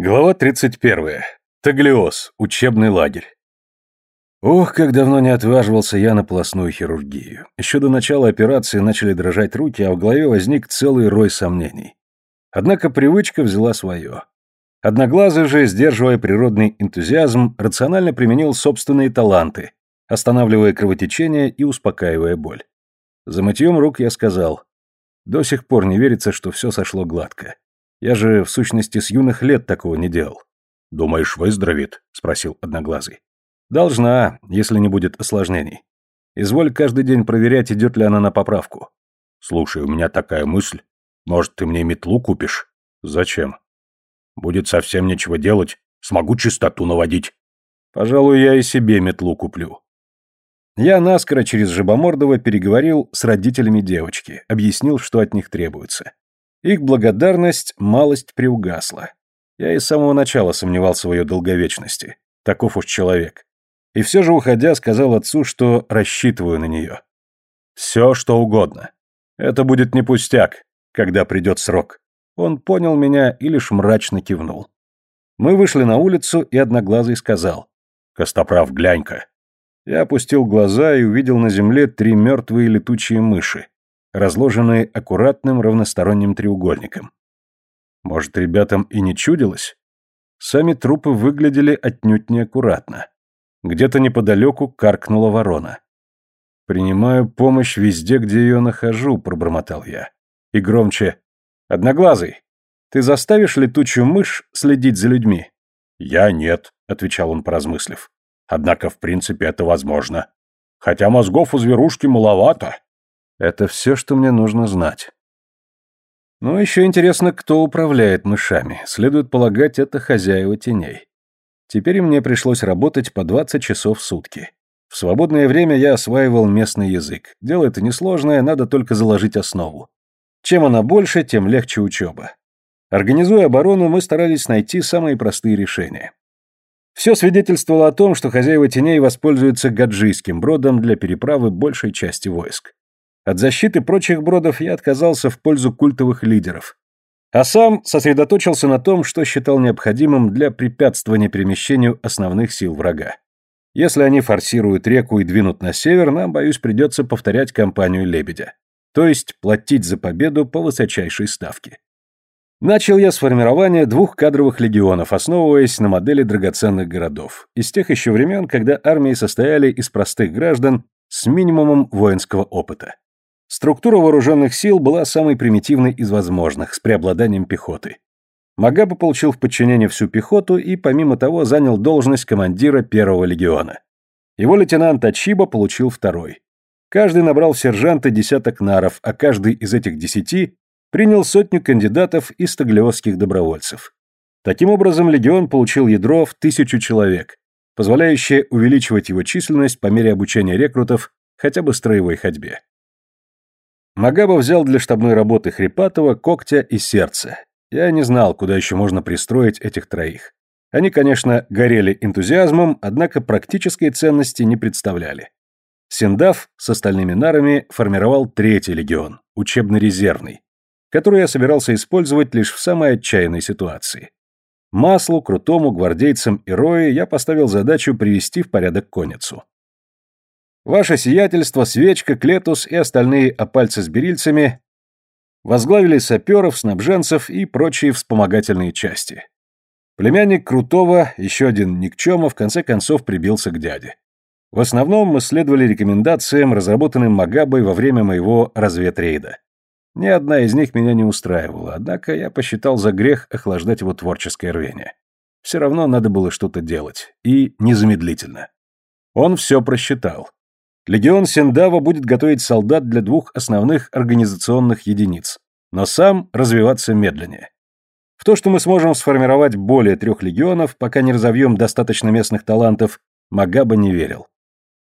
Глава 31. Таглиоз. Учебный лагерь. Ох, как давно не отваживался я на полостную хирургию. Еще до начала операции начали дрожать руки, а в голове возник целый рой сомнений. Однако привычка взяла свое. Одноглазый же, сдерживая природный энтузиазм, рационально применил собственные таланты, останавливая кровотечение и успокаивая боль. За мытьем рук я сказал, до сих пор не верится, что все сошло гладко. Я же, в сущности, с юных лет такого не делал. «Думаешь, выздоровеет?» — спросил Одноглазый. «Должна, если не будет осложнений. Изволь каждый день проверять, идет ли она на поправку». «Слушай, у меня такая мысль. Может, ты мне метлу купишь?» «Зачем?» «Будет совсем нечего делать. Смогу чистоту наводить». «Пожалуй, я и себе метлу куплю». Я наскоро через Жабомордова переговорил с родителями девочки, объяснил, что от них требуется. Их благодарность малость приугасла. Я и с самого начала сомневался в ее долговечности. Таков уж человек. И все же, уходя, сказал отцу, что рассчитываю на нее. Все, что угодно. Это будет не пустяк, когда придет срок. Он понял меня и лишь мрачно кивнул. Мы вышли на улицу, и Одноглазый сказал. «Костоправ, глянь-ка». Я опустил глаза и увидел на земле три мертвые летучие мыши разложенные аккуратным равносторонним треугольником. Может, ребятам и не чудилось? Сами трупы выглядели отнюдь неаккуратно. Где-то неподалеку каркнула ворона. «Принимаю помощь везде, где ее нахожу», — пробормотал я. И громче. «Одноглазый, ты заставишь летучую мышь следить за людьми?» «Я нет», — отвечал он, поразмыслив. «Однако, в принципе, это возможно. Хотя мозгов у зверушки маловато. Это все, что мне нужно знать. Ну, еще интересно, кто управляет мышами. Следует полагать, это хозяева теней. Теперь мне пришлось работать по 20 часов в сутки. В свободное время я осваивал местный язык. Дело это несложное, надо только заложить основу. Чем она больше, тем легче учеба. Организуя оборону, мы старались найти самые простые решения. Все свидетельствовало о том, что хозяева теней воспользуются гаджийским бродом для переправы большей части войск. От защиты прочих бродов я отказался в пользу культовых лидеров. А сам сосредоточился на том, что считал необходимым для препятствования перемещению основных сил врага. Если они форсируют реку и двинут на север, нам, боюсь, придется повторять кампанию «Лебедя». То есть платить за победу по высочайшей ставке. Начал я с формирования двух кадровых легионов, основываясь на модели драгоценных городов, из тех еще времен, когда армии состояли из простых граждан с минимумом воинского опыта. Структура вооруженных сил была самой примитивной из возможных, с преобладанием пехоты. Магаба получил в подчинение всю пехоту и, помимо того, занял должность командира первого легиона. Его лейтенант Ачиба получил второй. Каждый набрал сержанта десяток наров, а каждый из этих десяти принял сотню кандидатов из таглиосских добровольцев. Таким образом, легион получил ядро в тысячу человек, позволяющее увеличивать его численность по мере обучения рекрутов хотя бы строевой ходьбе. Магаба взял для штабной работы Хрипатова, Когтя и Сердце. Я не знал, куда еще можно пристроить этих троих. Они, конечно, горели энтузиазмом, однако практической ценности не представляли. Синдав с остальными нарами формировал третий легион, учебно-резервный, который я собирался использовать лишь в самой отчаянной ситуации. Маслу, Крутому, гвардейцам и Рое я поставил задачу привести в порядок конницу. Ваше сиятельство, Свечка, Клетус и остальные опальцы с берильцами возглавили саперов, снабженцев и прочие вспомогательные части. Племянник Крутого, еще один Никчема, в конце концов прибился к дяде. В основном мы следовали рекомендациям, разработанным Магабой во время моего разведрейда. Ни одна из них меня не устраивала, однако я посчитал за грех охлаждать его творческое рвение. Все равно надо было что-то делать, и незамедлительно. Он все просчитал. Легион Сендава будет готовить солдат для двух основных организационных единиц, но сам развиваться медленнее. В то, что мы сможем сформировать более трех легионов, пока не разовьем достаточно местных талантов, Магаба не верил.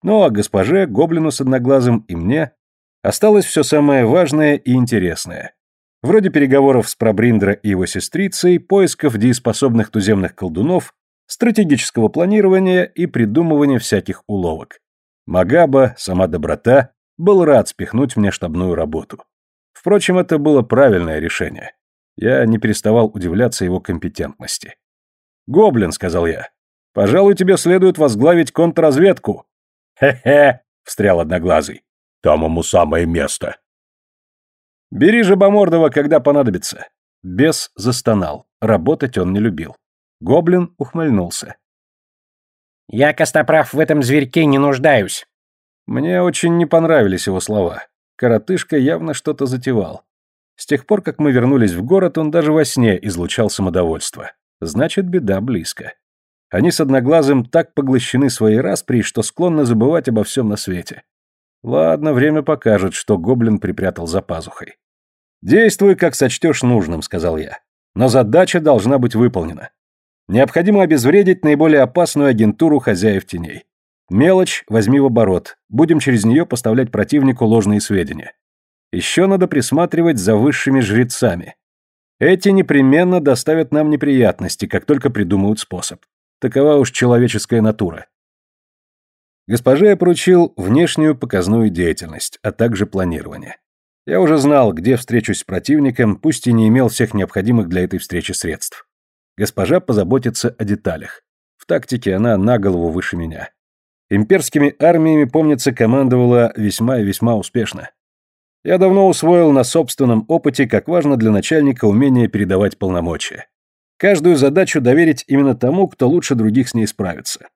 Ну а госпоже, гоблину с одноглазым и мне осталось все самое важное и интересное. Вроде переговоров с Пробриндра и его сестрицей, поисков дееспособных туземных колдунов, стратегического планирования и придумывания всяких уловок. Магаба, сама доброта, был рад спихнуть мне штабную работу. Впрочем, это было правильное решение. Я не переставал удивляться его компетентности. «Гоблин», — сказал я. «Пожалуй, тебе следует возглавить контрразведку». «Хе-хе», — встрял Одноглазый. «Там ему самое место». «Бери же Бомордова, когда понадобится». Бес застонал. Работать он не любил. Гоблин ухмыльнулся. «Я, Костоправ, в этом зверьке не нуждаюсь». Мне очень не понравились его слова. Коротышка явно что-то затевал. С тех пор, как мы вернулись в город, он даже во сне излучал самодовольство. Значит, беда близко. Они с Одноглазым так поглощены своей распри, что склонны забывать обо всем на свете. Ладно, время покажет, что гоблин припрятал за пазухой. «Действуй, как сочтешь нужным», — сказал я. «Но задача должна быть выполнена. Необходимо обезвредить наиболее опасную агентуру хозяев теней. Мелочь возьми в оборот, будем через нее поставлять противнику ложные сведения. Еще надо присматривать за высшими жрецами. Эти непременно доставят нам неприятности, как только придумают способ. Такова уж человеческая натура. Госпоже я поручил внешнюю показную деятельность, а также планирование. Я уже знал, где встречусь с противником, пусть и не имел всех необходимых для этой встречи средств. Госпожа позаботится о деталях. В тактике она на голову выше меня. Имперскими армиями, помнится, командовала весьма и весьма успешно. Я давно усвоил на собственном опыте, как важно для начальника умение передавать полномочия. Каждую задачу доверить именно тому, кто лучше других с ней справится.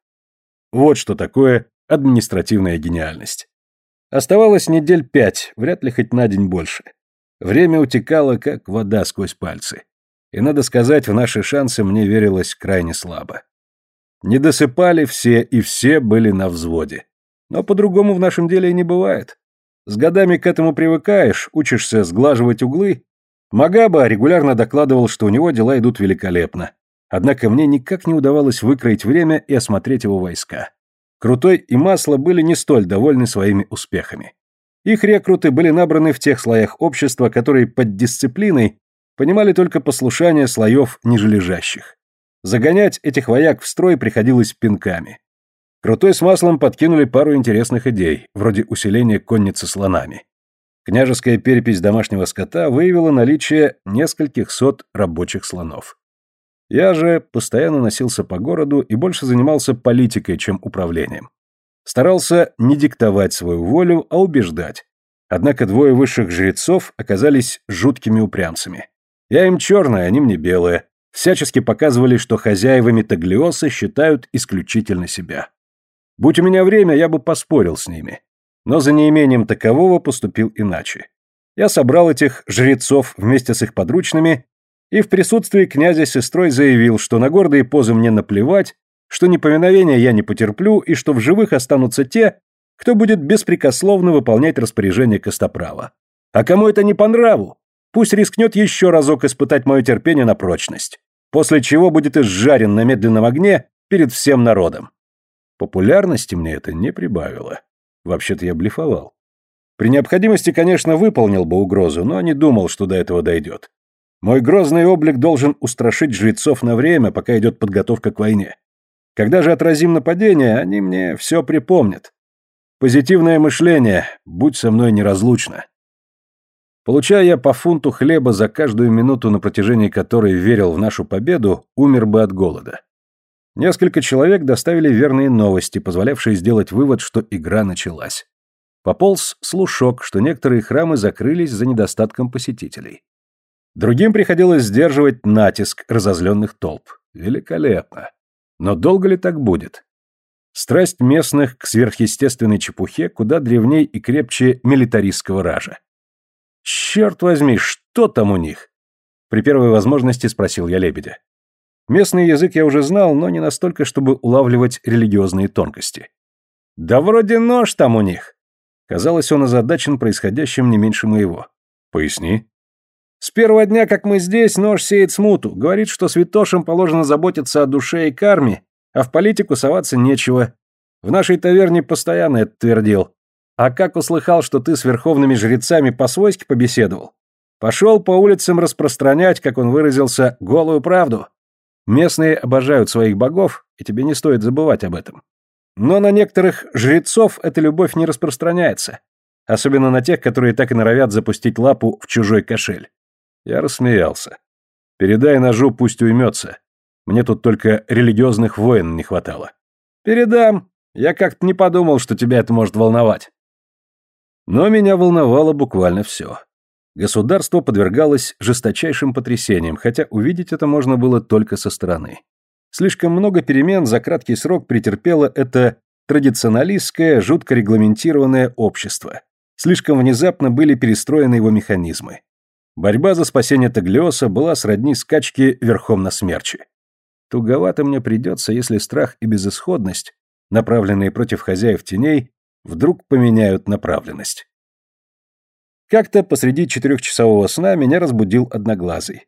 Вот что такое административная гениальность. Оставалось недель пять, вряд ли хоть на день больше. Время утекало, как вода сквозь пальцы. И, надо сказать, в наши шансы мне верилось крайне слабо. Не досыпали все, и все были на взводе. Но по-другому в нашем деле и не бывает. С годами к этому привыкаешь, учишься сглаживать углы. Магаба регулярно докладывал, что у него дела идут великолепно. Однако мне никак не удавалось выкроить время и осмотреть его войска. Крутой и Масло были не столь довольны своими успехами. Их рекруты были набраны в тех слоях общества, которые под дисциплиной понимали только послушание слоев нижележащих. Загонять этих вояк в строй приходилось пинками. Крутой с маслом подкинули пару интересных идей, вроде усиления конницы слонами. Княжеская перепись домашнего скота выявила наличие нескольких сот рабочих слонов. Я же постоянно носился по городу и больше занимался политикой, чем управлением. Старался не диктовать свою волю, а убеждать. Однако двое высших жрецов оказались жуткими упрямцами. Я им черная, они мне белые. Всячески показывали, что хозяевами Таглиоса считают исключительно себя. Будь у меня время, я бы поспорил с ними. Но за неимением такового поступил иначе. Я собрал этих жрецов вместе с их подручными и в присутствии князя с сестрой заявил, что на гордые позы мне наплевать, что неповиновения я не потерплю и что в живых останутся те, кто будет беспрекословно выполнять распоряжение Костоправа. А кому это не по нраву, пусть рискнет еще разок испытать мое терпение на прочность, после чего будет изжарен на медленном огне перед всем народом. Популярности мне это не прибавило. Вообще-то я блефовал. При необходимости, конечно, выполнил бы угрозу, но не думал, что до этого дойдет. Мой грозный облик должен устрашить жрецов на время, пока идет подготовка к войне. Когда же отразим нападение, они мне все припомнят. Позитивное мышление, будь со мной неразлучно. Получая я по фунту хлеба за каждую минуту, на протяжении которой верил в нашу победу, умер бы от голода. Несколько человек доставили верные новости, позволявшие сделать вывод, что игра началась. Пополз слушок, что некоторые храмы закрылись за недостатком посетителей. Другим приходилось сдерживать натиск разозленных толп. Великолепно. Но долго ли так будет? Страсть местных к сверхъестественной чепухе куда древней и крепче милитаристского ража. «Черт возьми, что там у них?» При первой возможности спросил я лебедя. Местный язык я уже знал, но не настолько, чтобы улавливать религиозные тонкости. «Да вроде нож там у них!» Казалось, он озадачен происходящим не меньше моего. «Поясни». «С первого дня, как мы здесь, нож сеет смуту. Говорит, что святошам положено заботиться о душе и карме, а в политику соваться нечего. В нашей таверне постоянно это твердил. А как услыхал, что ты с верховными жрецами по-свойски побеседовал? Пошел по улицам распространять, как он выразился, голую правду. Местные обожают своих богов, и тебе не стоит забывать об этом. Но на некоторых жрецов эта любовь не распространяется. Особенно на тех, которые так и норовят запустить лапу в чужой кошель. Я рассмеялся. Передай ножу, пусть уймется. Мне тут только религиозных воин не хватало. Передам. Я как-то не подумал, что тебя это может волновать. Но меня волновало буквально все. Государство подвергалось жесточайшим потрясениям, хотя увидеть это можно было только со стороны. Слишком много перемен за краткий срок претерпело это традиционалистское, жутко регламентированное общество. Слишком внезапно были перестроены его механизмы. Борьба за спасение Таглиоса была сродни скачке верхом на смерчи. Туговато мне придется, если страх и безысходность, направленные против хозяев теней, вдруг поменяют направленность. Как-то посреди четырехчасового сна меня разбудил одноглазый.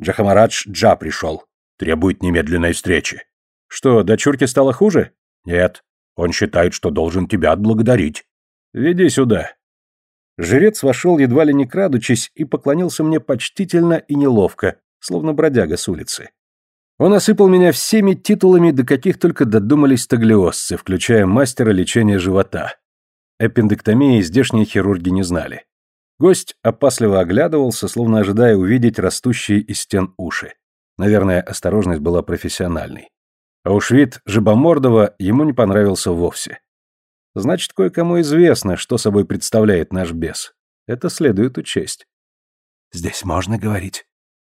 Джахамарадж Джа пришел. Требует немедленной встречи. Что, дочурке стало хуже? Нет. Он считает, что должен тебя отблагодарить. Веди сюда. Жрец вошел едва ли не крадучись и поклонился мне почтительно и неловко, словно бродяга с улицы. Он осыпал меня всеми титулами, до каких только додумались таглиосцы, включая мастера лечения живота. Эппендэктомии здешние хирурги не знали. Гость опасливо оглядывался, словно ожидая увидеть растущие из стен уши. Наверное, осторожность была профессиональной. А уж вид Жабомордова ему не понравился вовсе. Значит, кое-кому известно, что собой представляет наш бес. Это следует учесть. «Здесь можно говорить?»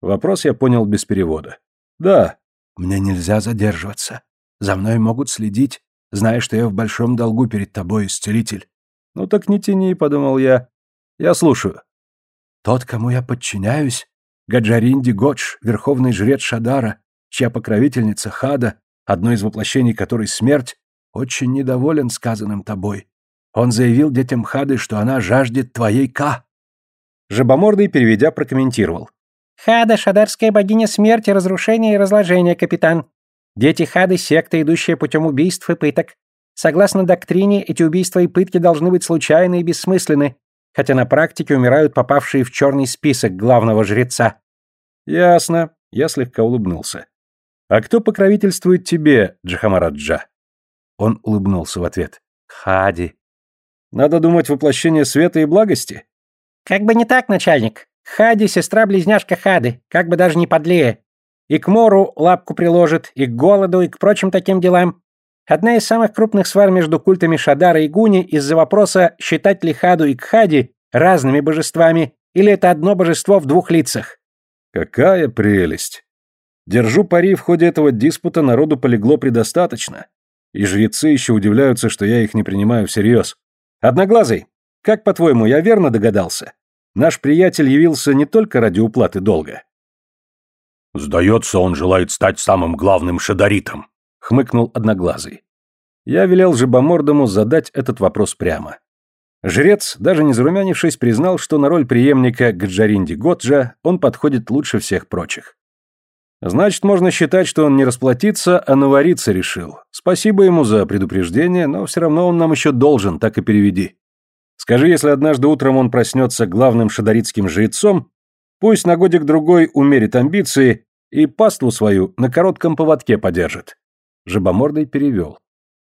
Вопрос я понял без перевода. «Да». «Мне нельзя задерживаться. За мной могут следить, зная, что я в большом долгу перед тобой, исцелитель». «Ну так не тяни», — подумал я. «Я слушаю». «Тот, кому я подчиняюсь, Гаджаринди Годж, верховный жрец Шадара, чья покровительница Хада, одно из воплощений которой смерть, очень недоволен сказанным тобой. Он заявил детям Хады, что она жаждет твоей Ка». Жабомордый, переведя, прокомментировал. Хада — шадарская богиня смерти, разрушения и разложения, капитан. Дети Хады — секта, идущая путем убийств и пыток. Согласно доктрине, эти убийства и пытки должны быть случайны и бессмысленны, хотя на практике умирают попавшие в черный список главного жреца. Ясно. Я слегка улыбнулся. А кто покровительствует тебе, Джахамараджа? Он улыбнулся в ответ. Хади. Надо думать воплощение света и благости? Как бы не так, начальник. Хади — сестра-близняшка Хады, как бы даже не подлее. И к мору лапку приложит, и к голоду, и к прочим таким делам. Одна из самых крупных свар между культами Шадара и Гуни из-за вопроса, считать ли Хаду и Кхади разными божествами, или это одно божество в двух лицах. Какая прелесть! Держу пари, в ходе этого диспута народу полегло предостаточно. И жрецы еще удивляются, что я их не принимаю всерьез. Одноглазый, как по-твоему, я верно догадался? Наш приятель явился не только ради уплаты долга. «Сдается, он желает стать самым главным шадаритом», — хмыкнул Одноглазый. Я велел Жабомордому задать этот вопрос прямо. Жрец, даже не зарумянившись, признал, что на роль преемника Гаджаринди Годжа он подходит лучше всех прочих. Значит, можно считать, что он не расплатиться, а навариться решил. Спасибо ему за предупреждение, но все равно он нам еще должен, так и переведи. Скажи, если однажды утром он проснется главным шадаритским жрецом, пусть на годик-другой умерит амбиции и паству свою на коротком поводке подержит. Жабомордый перевел.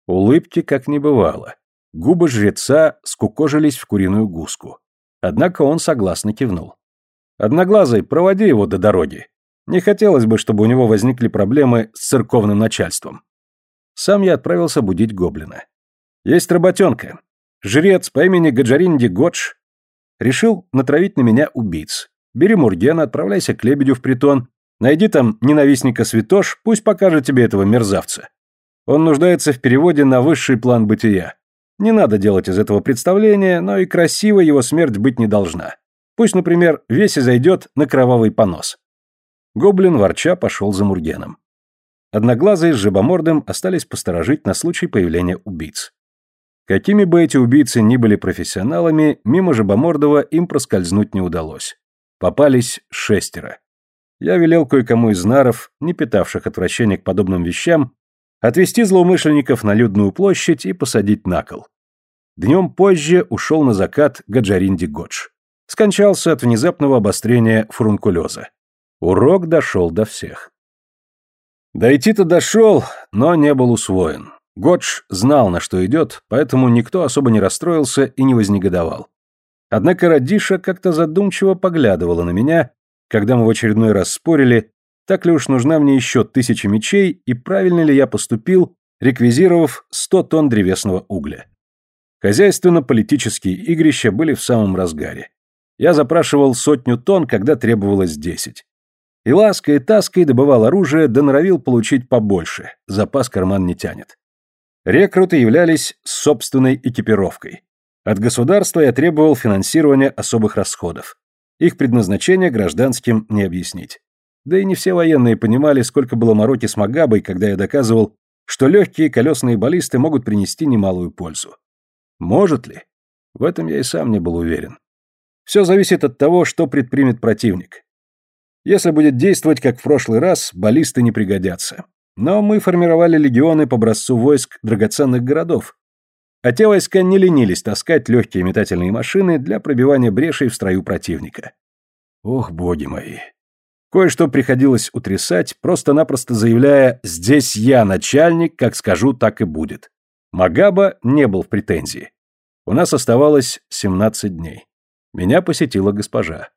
Улыбки как не бывало. Губы жреца скукожились в куриную гуску. Однако он согласно кивнул. «Одноглазый, проводи его до дороги. Не хотелось бы, чтобы у него возникли проблемы с церковным начальством». Сам я отправился будить гоблина. «Есть работенка. Жрец по имени Гаджаринди Годж решил натравить на меня убийц. Бери Мургена, отправляйся к Лебедю в притон, найди там ненавистника Святош, пусть покажет тебе этого мерзавца. Он нуждается в переводе на высший план бытия. Не надо делать из этого представления, но и красивой его смерть быть не должна. Пусть, например, весь и зайдет на кровавый понос. Гоблин ворча пошел за Мургеном. Одноглазые с жабомордым остались посторожить на случай появления убийц. Какими бы эти убийцы ни были профессионалами, мимо Жабомордова им проскользнуть не удалось. Попались шестеро. Я велел кое-кому из наров, не питавших отвращения к подобным вещам, отвести злоумышленников на людную площадь и посадить на кол. Днем позже ушел на закат Гаджаринди Годж. Скончался от внезапного обострения фурункулеза. Урок дошел до всех. Дойти-то дошел, но не был усвоен. Годж знал, на что идет, поэтому никто особо не расстроился и не вознегодовал. Однако Радиша как-то задумчиво поглядывала на меня, когда мы в очередной раз спорили, так ли уж нужна мне еще тысяча мечей и правильно ли я поступил, реквизировав 100 тонн древесного угля. Хозяйственно-политические игрища были в самом разгаре. Я запрашивал сотню тонн, когда требовалось десять. И лаской и таской добывал оружие, да норовил получить побольше, запас карман не тянет. Рекруты являлись собственной экипировкой. От государства я требовал финансирования особых расходов. Их предназначение гражданским не объяснить. Да и не все военные понимали, сколько было мороки с Магабой, когда я доказывал, что легкие колесные баллисты могут принести немалую пользу. Может ли? В этом я и сам не был уверен. Все зависит от того, что предпримет противник. Если будет действовать, как в прошлый раз, баллисты не пригодятся. Но мы формировали легионы по образцу войск драгоценных городов. А те войска не ленились таскать легкие метательные машины для пробивания брешей в строю противника. Ох, боги мои. Кое-что приходилось утрясать, просто-напросто заявляя «здесь я начальник, как скажу, так и будет». Магаба не был в претензии. У нас оставалось 17 дней. Меня посетила госпожа.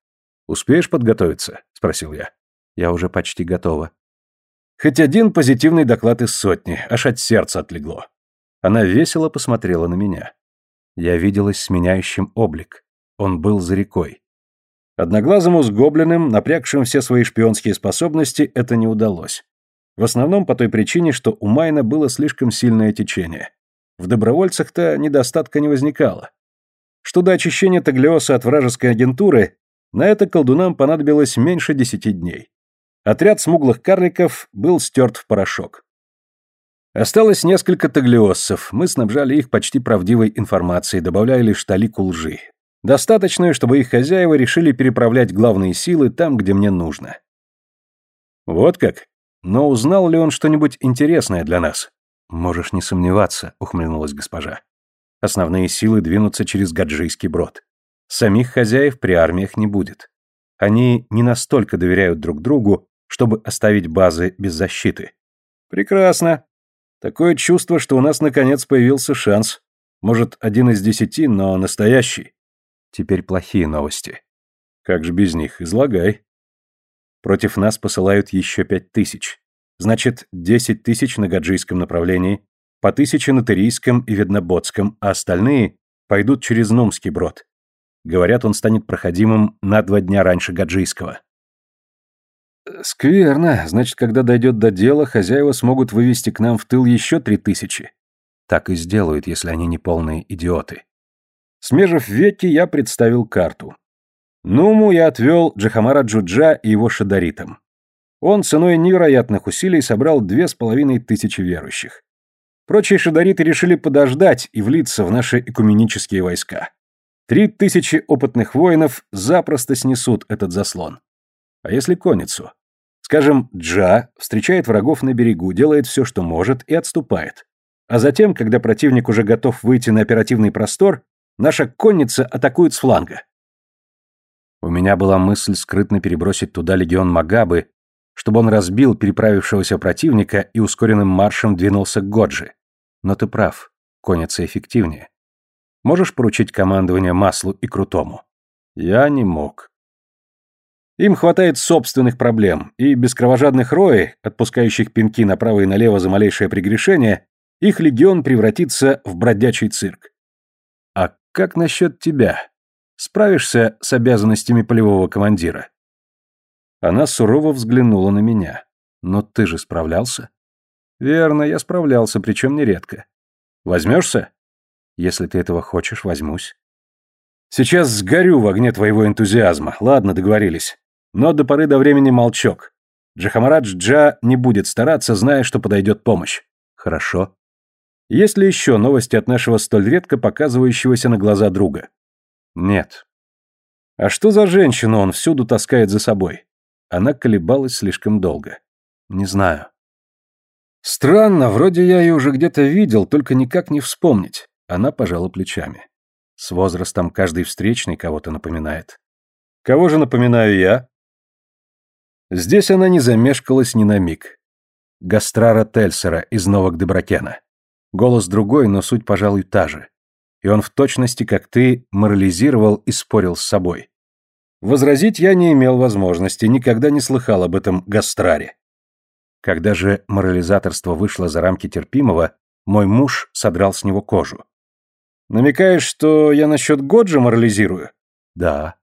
«Успеешь подготовиться?» — спросил я. «Я уже почти готова». Хоть один позитивный доклад из сотни, аж от сердца отлегло. Она весело посмотрела на меня. Я виделась с меняющим облик. Он был за рекой. Одноглазому с гоблиным, напрягшим все свои шпионские способности, это не удалось. В основном по той причине, что у Майна было слишком сильное течение. В добровольцах-то недостатка не возникало. Что до очищения Таглиоса от вражеской агентуры, на это колдунам понадобилось меньше десяти дней. Отряд смуглых карликов был стерт в порошок. Осталось несколько таглиоссов, мы снабжали их почти правдивой информацией, добавляя лишь талику лжи. Достаточную, чтобы их хозяева решили переправлять главные силы там, где мне нужно. Вот как? Но узнал ли он что-нибудь интересное для нас? Можешь не сомневаться, ухмыльнулась госпожа. Основные силы двинутся через Гаджийский брод. Самих хозяев при армиях не будет. Они не настолько доверяют друг другу, чтобы оставить базы без защиты. Прекрасно. Такое чувство, что у нас наконец появился шанс. Может, один из десяти, но настоящий. Теперь плохие новости. Как же без них? Излагай. Против нас посылают еще пять тысяч. Значит, десять тысяч на гаджийском направлении, по тысяче на Тырийском и Видноботском, а остальные пойдут через Нумский брод. Говорят, он станет проходимым на два дня раньше гаджийского. Скверно. Значит, когда дойдет до дела, хозяева смогут вывести к нам в тыл еще три тысячи. Так и сделают, если они не полные идиоты. Смежив веки, я представил карту. Нуму я отвел Джахамара Джуджа и его шадаритам. Он ценой невероятных усилий собрал две с половиной тысячи верующих. Прочие шадариты решили подождать и влиться в наши экуменические войска. Три тысячи опытных воинов запросто снесут этот заслон. А если конницу? Скажем, Джа встречает врагов на берегу, делает все, что может, и отступает. А затем, когда противник уже готов выйти на оперативный простор, наша конница атакует с фланга. У меня была мысль скрытно перебросить туда легион Магабы, чтобы он разбил переправившегося противника и ускоренным маршем двинулся к Годжи. Но ты прав, конница эффективнее. Можешь поручить командование Маслу и Крутому? Я не мог. Им хватает собственных проблем, и без кровожадных рои, отпускающих пинки направо и налево за малейшее прегрешение, их легион превратится в бродячий цирк. А как насчет тебя? Справишься с обязанностями полевого командира? Она сурово взглянула на меня. Но ты же справлялся? Верно, я справлялся, причем нередко. Возьмешься? Если ты этого хочешь, возьмусь. Сейчас сгорю в огне твоего энтузиазма. Ладно, договорились. Но до поры до времени молчок. Джахамарадж Джа не будет стараться, зная, что подойдет помощь. Хорошо. Есть ли еще новости от нашего столь редко показывающегося на глаза друга? Нет. А что за женщину он всюду таскает за собой? Она колебалась слишком долго. Не знаю. Странно, вроде я ее уже где-то видел, только никак не вспомнить. Она пожала плечами. С возрастом каждый встречный кого-то напоминает. Кого же напоминаю я? Здесь она не замешкалась ни на миг. Гастрара Тельсера из Новок Дебракена. Голос другой, но суть, пожалуй, та же. И он в точности, как ты, морализировал и спорил с собой. Возразить я не имел возможности, никогда не слыхал об этом гастраре. Когда же морализаторство вышло за рамки терпимого, мой муж содрал с него кожу. Намекаешь, что я насчет Годжа морализирую? Да.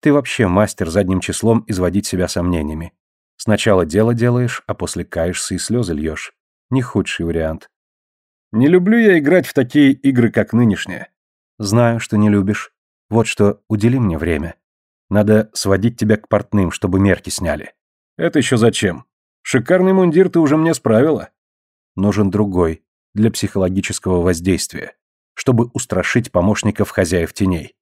Ты вообще мастер задним числом изводить себя сомнениями. Сначала дело делаешь, а после каешься и слезы льешь. Не худший вариант. Не люблю я играть в такие игры, как нынешние. Знаю, что не любишь. Вот что, удели мне время. Надо сводить тебя к портным, чтобы мерки сняли. Это еще зачем? Шикарный мундир ты уже мне справила. Нужен другой, для психологического воздействия, чтобы устрашить помощников хозяев теней.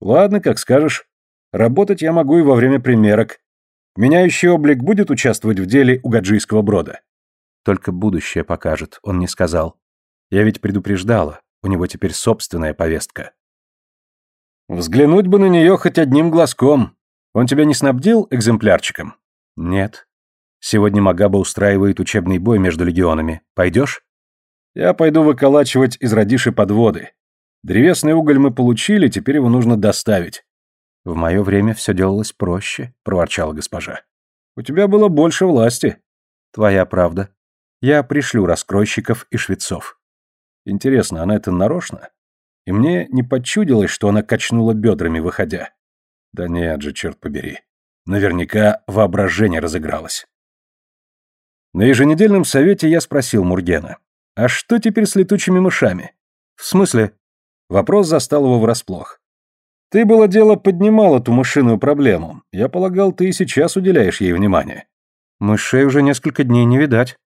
Ладно, как скажешь. Работать я могу и во время примерок. Меняющий облик будет участвовать в деле у гаджийского брода? Только будущее покажет, он не сказал. Я ведь предупреждала, у него теперь собственная повестка. Взглянуть бы на нее хоть одним глазком. Он тебя не снабдил экземплярчиком? Нет. Сегодня Магаба устраивает учебный бой между легионами. Пойдешь? Я пойду выколачивать из радиши подводы. Древесный уголь мы получили, теперь его нужно доставить. В мое время все делалось проще, проворчала госпожа. У тебя было больше власти. Твоя правда. Я пришлю раскройщиков и швецов. Интересно, она это нарочно? И мне не подчудилось, что она качнула бедрами, выходя. Да нет же, черт побери. Наверняка воображение разыгралось. На еженедельном совете я спросил Мургена. «А что теперь с летучими мышами?» «В смысле?» Вопрос застал его врасплох. «Ты, было дело, поднимал эту мышиную проблему. Я полагал, ты и сейчас уделяешь ей внимание». «Мышей уже несколько дней не видать».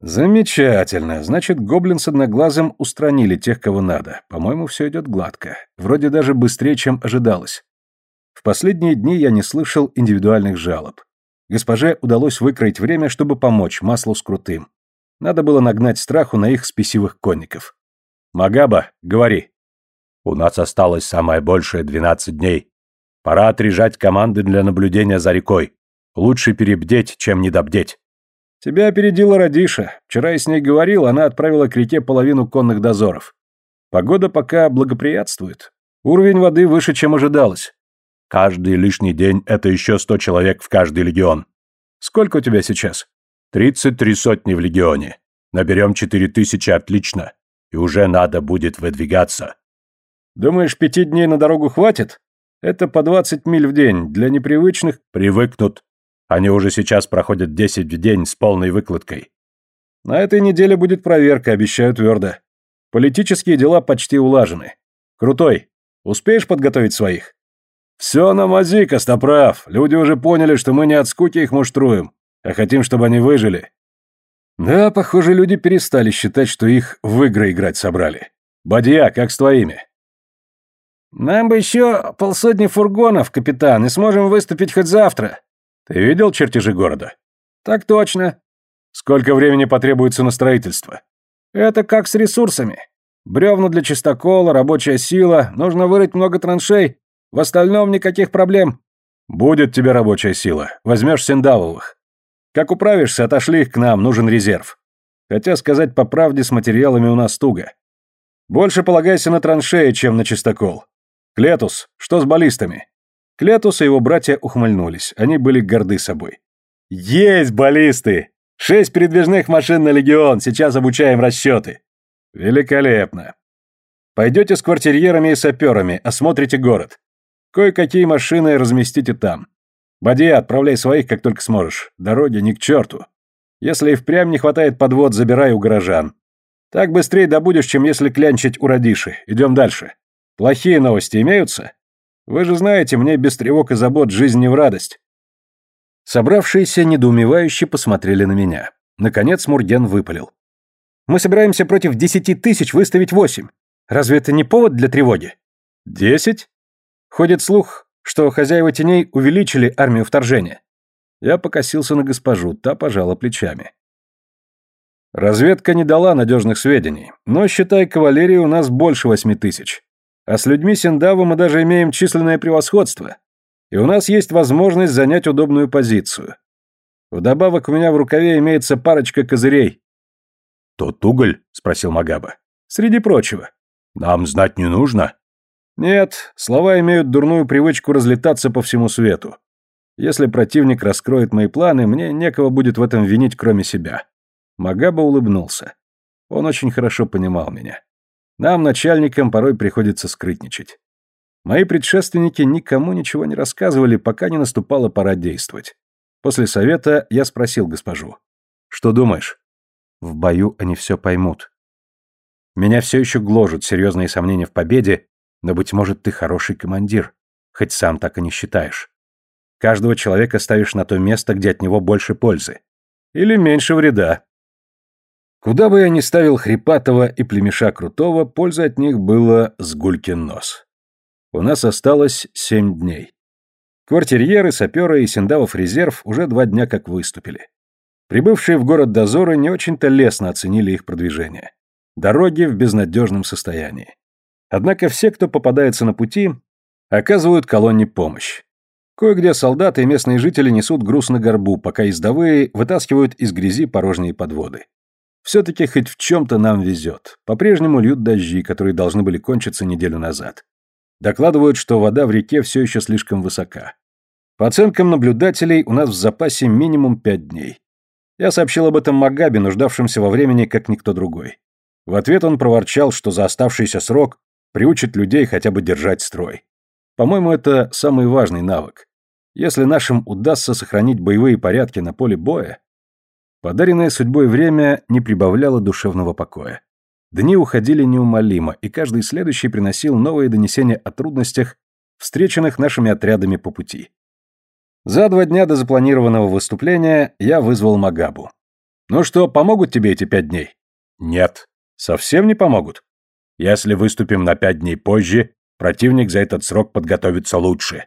Замечательно. Значит, гоблин с одноглазым устранили тех, кого надо. По-моему, все идет гладко. Вроде даже быстрее, чем ожидалось. В последние дни я не слышал индивидуальных жалоб. Госпоже удалось выкроить время, чтобы помочь маслу с крутым. Надо было нагнать страху на их спесивых конников. «Магаба, говори». «У нас осталось самое большее двенадцать дней. Пора отрежать команды для наблюдения за рекой. Лучше перебдеть, чем недобдеть». Тебя опередила Радиша. Вчера я с ней говорил, она отправила к реке половину конных дозоров. Погода пока благоприятствует. Уровень воды выше, чем ожидалось. Каждый лишний день — это еще сто человек в каждый легион. Сколько у тебя сейчас? Тридцать три сотни в легионе. Наберем четыре тысячи, отлично. И уже надо будет выдвигаться. Думаешь, пяти дней на дорогу хватит? Это по двадцать миль в день. Для непривычных... Привыкнут. Они уже сейчас проходят 10 в день с полной выкладкой. На этой неделе будет проверка, обещаю твердо. Политические дела почти улажены. Крутой, успеешь подготовить своих? Все на мази, Костоправ. Люди уже поняли, что мы не от скуки их муштруем, а хотим, чтобы они выжили. Да, похоже, люди перестали считать, что их в игры играть собрали. Бадья, как с твоими? Нам бы еще полсотни фургонов, капитан, и сможем выступить хоть завтра. Ты видел чертежи города? Так точно. Сколько времени потребуется на строительство? Это как с ресурсами. Бревна для чистокола, рабочая сила, нужно вырыть много траншей. В остальном никаких проблем. Будет тебе рабочая сила. Возьмешь синдавовых. Как управишься, отошли их к нам, нужен резерв. Хотя сказать по правде, с материалами у нас туго. Больше полагайся на траншеи, чем на чистокол. Клетус, что с баллистами? Клетус и его братья ухмыльнулись. Они были горды собой. «Есть баллисты! Шесть передвижных машин на легион, сейчас обучаем расчеты!» «Великолепно! Пойдете с квартирьерами и саперами, осмотрите город. Кое-какие машины разместите там. Бадья, отправляй своих, как только сможешь. Дороги ни к черту. Если и впрямь не хватает подвод, забирай у горожан. Так быстрее добудешь, чем если клянчить у Радиши. Идем дальше. Плохие новости имеются?» Вы же знаете, мне без тревог и забот жизнь не в радость. Собравшиеся недоумевающе посмотрели на меня. Наконец Мурген выпалил. Мы собираемся против десяти тысяч выставить восемь. Разве это не повод для тревоги? Десять? Ходит слух, что хозяева теней увеличили армию вторжения. Я покосился на госпожу, та пожала плечами. Разведка не дала надежных сведений, но, считай, кавалерии у нас больше восьми тысяч. А с людьми Синдава мы даже имеем численное превосходство. И у нас есть возможность занять удобную позицию. Вдобавок у меня в рукаве имеется парочка козырей. «Тот уголь?» — спросил Магаба. «Среди прочего». «Нам знать не нужно?» Нет, слова имеют дурную привычку разлетаться по всему свету. Если противник раскроет мои планы, мне некого будет в этом винить, кроме себя. Магаба улыбнулся. Он очень хорошо понимал меня. Нам, начальникам, порой приходится скрытничать. Мои предшественники никому ничего не рассказывали, пока не наступала пора действовать. После совета я спросил госпожу. «Что думаешь?» «В бою они все поймут. Меня все еще гложут серьезные сомнения в победе, но, быть может, ты хороший командир, хоть сам так и не считаешь. Каждого человека ставишь на то место, где от него больше пользы. Или меньше вреда. Куда бы я ни ставил Хрипатова и племеша Крутого, пользы от них было с гулькин нос. У нас осталось семь дней. Квартирьеры, саперы и Синдавов резерв уже два дня как выступили. Прибывшие в город дозоры не очень-то лестно оценили их продвижение. Дороги в безнадежном состоянии. Однако все, кто попадается на пути, оказывают колонне помощь. Кое-где солдаты и местные жители несут груз на горбу, пока ездовые вытаскивают из грязи порожние подводы. Все-таки хоть в чем-то нам везет. По-прежнему льют дожди, которые должны были кончиться неделю назад. Докладывают, что вода в реке все еще слишком высока. По оценкам наблюдателей, у нас в запасе минимум пять дней. Я сообщил об этом Магабе, нуждавшемся во времени, как никто другой. В ответ он проворчал, что за оставшийся срок приучит людей хотя бы держать строй. По-моему, это самый важный навык. Если нашим удастся сохранить боевые порядки на поле боя, Подаренное судьбой время не прибавляло душевного покоя. Дни уходили неумолимо, и каждый следующий приносил новые донесения о трудностях, встреченных нашими отрядами по пути. За два дня до запланированного выступления я вызвал Магабу. «Ну что, помогут тебе эти пять дней?» «Нет». «Совсем не помогут?» «Если выступим на пять дней позже, противник за этот срок подготовится лучше».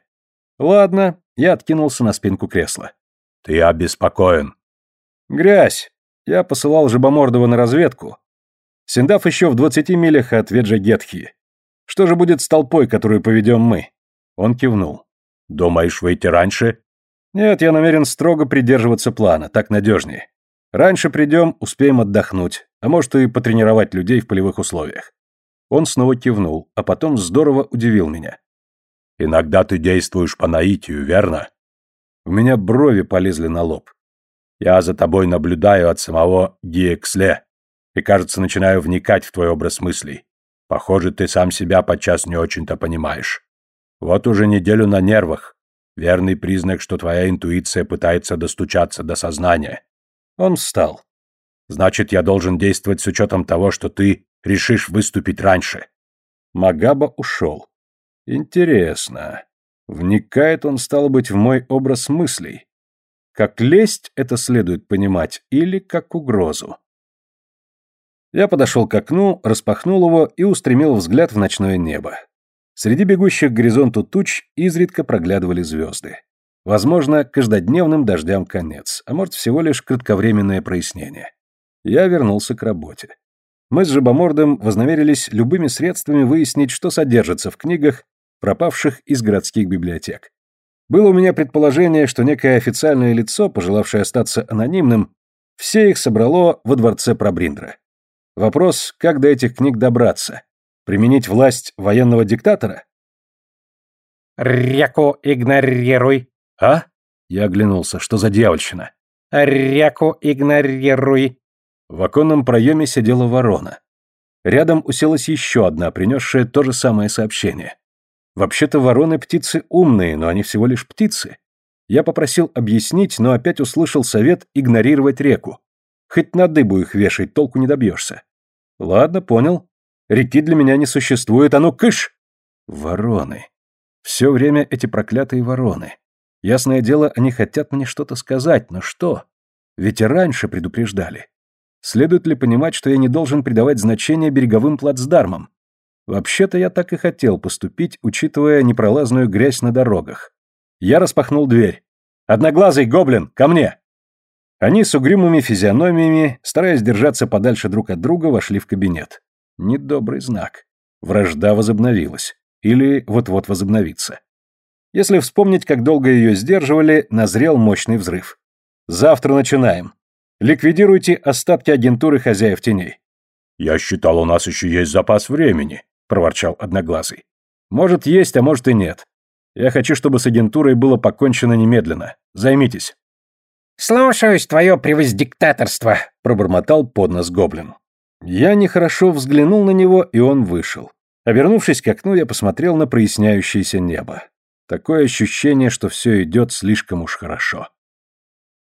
«Ладно», — я откинулся на спинку кресла. «Ты обеспокоен», Грязь. Я посылал Жабомордова на разведку. Синдав еще в двадцати милях от Веджагетхи. Что же будет с толпой, которую поведем мы? Он кивнул. Думаешь выйти раньше? Нет, я намерен строго придерживаться плана, так надежнее. Раньше придем, успеем отдохнуть, а может и потренировать людей в полевых условиях. Он снова кивнул, а потом здорово удивил меня. Иногда ты действуешь по наитию, верно? У меня брови полезли на лоб. Я за тобой наблюдаю от самого Гиексле и, кажется, начинаю вникать в твой образ мыслей. Похоже, ты сам себя подчас не очень-то понимаешь. Вот уже неделю на нервах. Верный признак, что твоя интуиция пытается достучаться до сознания. Он встал. Значит, я должен действовать с учетом того, что ты решишь выступить раньше. Магаба ушел. Интересно. Вникает он, стало быть, в мой образ мыслей. Как лесть это следует понимать или как угрозу. Я подошел к окну, распахнул его и устремил взгляд в ночное небо. Среди бегущих к горизонту туч изредка проглядывали звезды. Возможно, каждодневным дождям конец, а может всего лишь кратковременное прояснение. Я вернулся к работе. Мы с Жабомордом вознамерились любыми средствами выяснить, что содержится в книгах, пропавших из городских библиотек. Было у меня предположение, что некое официальное лицо, пожелавшее остаться анонимным, все их собрало во дворце Пробриндра. Вопрос, как до этих книг добраться? Применить власть военного диктатора? «Ряку игнорируй!» «А?» Я оглянулся. Что за дьявольщина? «Ряку игнорируй!» В оконном проеме сидела ворона. Рядом уселась еще одна, принесшая то же самое сообщение. Вообще-то вороны птицы умные, но они всего лишь птицы. Я попросил объяснить, но опять услышал совет игнорировать реку. Хоть на дыбу их вешать, толку не добьешься. Ладно, понял. Реки для меня не существует, а ну кыш! Вороны. Все время эти проклятые вороны. Ясное дело, они хотят мне что-то сказать, но что? Ведь и раньше предупреждали. Следует ли понимать, что я не должен придавать значение береговым плацдармам? Вообще-то я так и хотел поступить, учитывая непролазную грязь на дорогах. Я распахнул дверь. «Одноглазый гоблин, ко мне!» Они с угрюмыми физиономиями, стараясь держаться подальше друг от друга, вошли в кабинет. Недобрый знак. Вражда возобновилась. Или вот-вот возобновится. Если вспомнить, как долго ее сдерживали, назрел мощный взрыв. Завтра начинаем. Ликвидируйте остатки агентуры хозяев теней. Я считал, у нас еще есть запас времени проворчал Одноглазый. Может, есть, а может и нет. Я хочу, чтобы с агентурой было покончено немедленно. Займитесь. «Слушаюсь, твое превоздиктаторство», — пробормотал под нос гоблин. Я нехорошо взглянул на него, и он вышел. Обернувшись к окну, я посмотрел на проясняющееся небо. Такое ощущение, что все идет слишком уж хорошо.